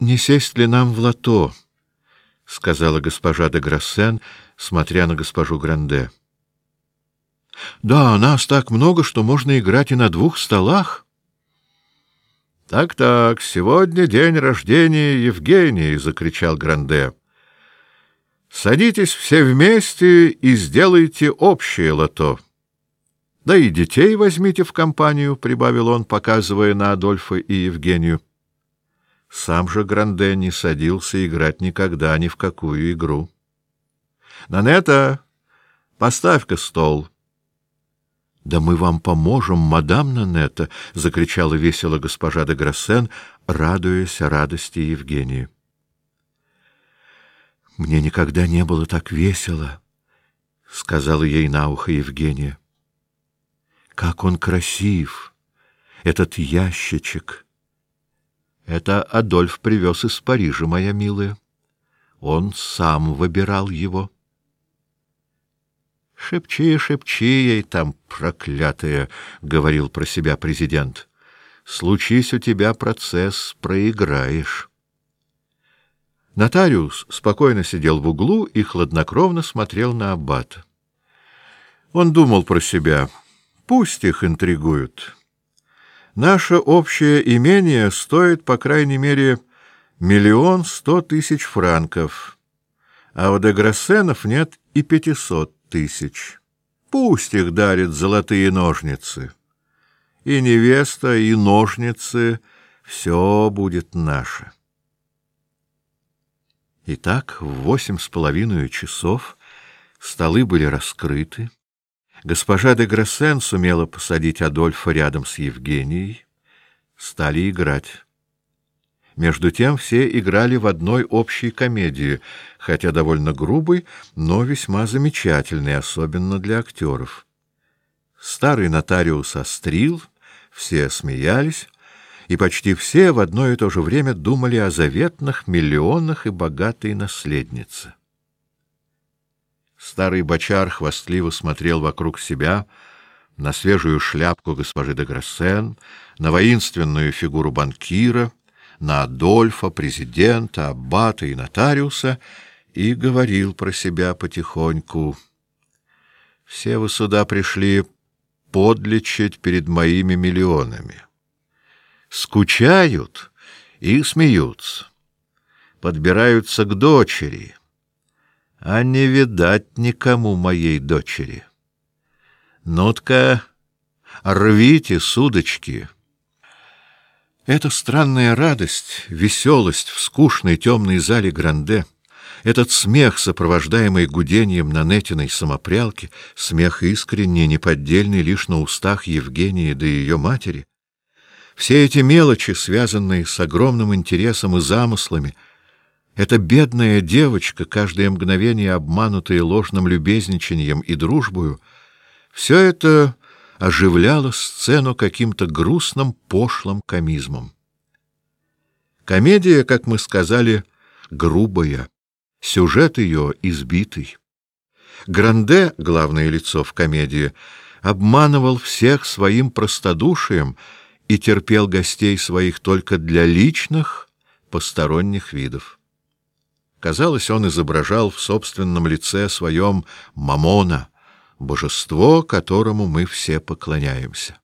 не сесть ли нам в лото? — сказала госпожа де Грассен, смотря на госпожу Гранде. — Да, нас так много, что можно играть и на двух столах. Так — Так-так, сегодня день рождения Евгении! — закричал Гранде. — Садитесь все вместе и сделайте общее лото. — Да и детей возьмите в компанию, — прибавил он, показывая на Адольфа и Евгению. Сам же Гранде не садился играть никогда ни в какую игру. — Нанета, поставь-ка стол! —— Да мы вам поможем, мадам Нанетта! — закричала весело госпожа де Грассен, радуясь радости Евгении. — Мне никогда не было так весело, — сказала ей на ухо Евгения. — Как он красив, этот ящичек! Это Адольф привез из Парижа, моя милая. Он сам выбирал его. — Шепчи, шепчи ей там, проклятая, говорил про себя президент. Случись у тебя процесс, проиграешь. Нотариус спокойно сидел в углу и хладнокровно смотрел на аббата. Он думал про себя: пусть их интригуют. Наше общее имение стоит, по крайней мере, миллион сто тысяч франков, а у Деграссенов нет и пятисот тысяч. Пусть их дарят золотые ножницы. И невеста, и ножницы — все будет наше. Итак, в восемь с половиной часов столы были раскрыты. Госпожа де Грассен сумела посадить Адольфа рядом с Евгенией. Стали играть. Между тем все играли в одной общей комедии, хотя довольно грубой, но весьма замечательной, особенно для актеров. Старый нотариус острил, все смеялись, и почти все в одно и то же время думали о заветных миллионах и богатой наследнице. Старый бочар хвастливо смотрел вокруг себя на свежую шляпку госпожи де Грассен, на воинственную фигуру банкира — на Адольфа, президента, аббата и нотариуса и говорил про себя потихоньку. Все вы сюда пришли подлечить перед моими миллионами. Скучают и смеются. Подбираются к дочери, а не видать никому моей дочери. Ну-ка, рвите судочки — эта странная радость, веселость в скучной темной зале Гранде, этот смех, сопровождаемый гудением на нетиной самопрялке, смех искренний, неподдельный лишь на устах Евгении да ее матери, все эти мелочи, связанные с огромным интересом и замыслами, эта бедная девочка, каждое мгновение обманутая ложным любезничанием и дружбою, все это оживляла сцену каким-то грустным пошлым комизмом. Комедия, как мы сказали, грубая, сюжет ее избитый. Гранде, главное лицо в комедии, обманывал всех своим простодушием и терпел гостей своих только для личных, посторонних видов. Казалось, он изображал в собственном лице своем Мамона — божество, которому мы все поклоняемся.